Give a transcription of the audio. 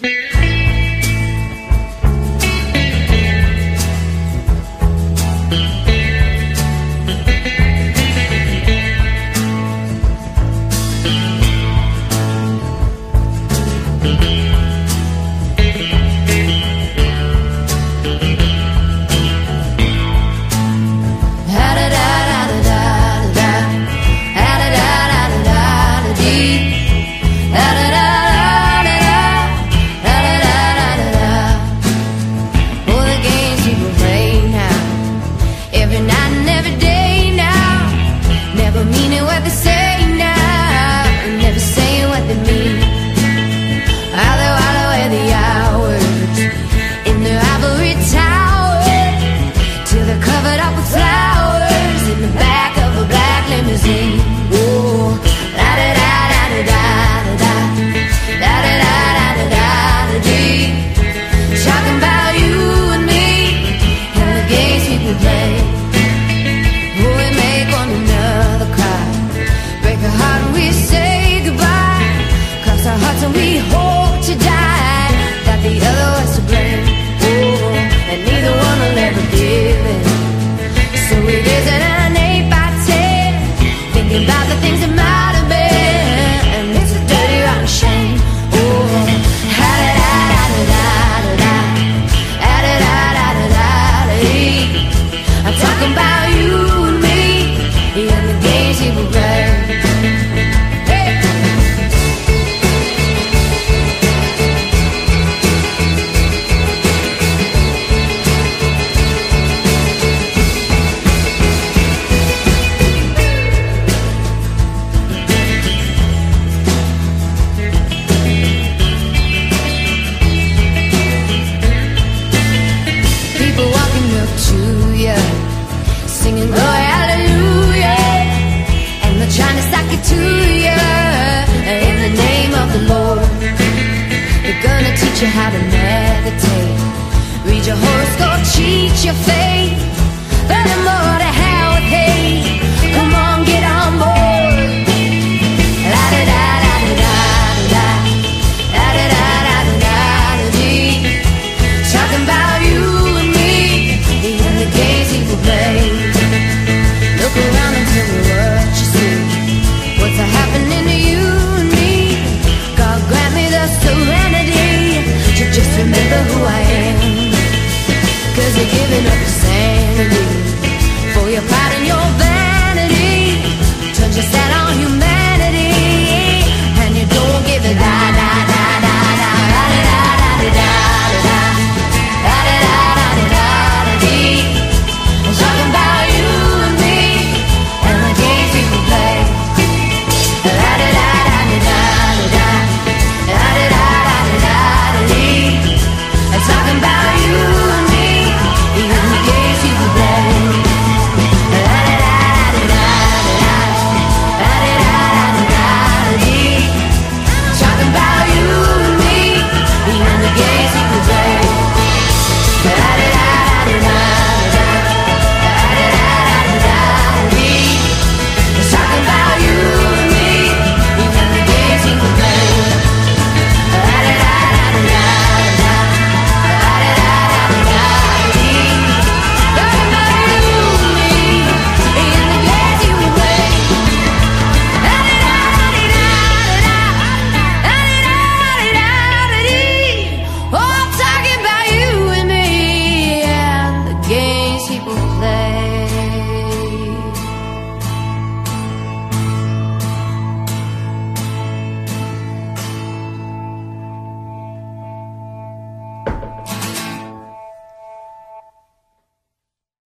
Yeah. But meaning what they teach you how to meditate. Read your horoscope, cheat your fate. Learn more.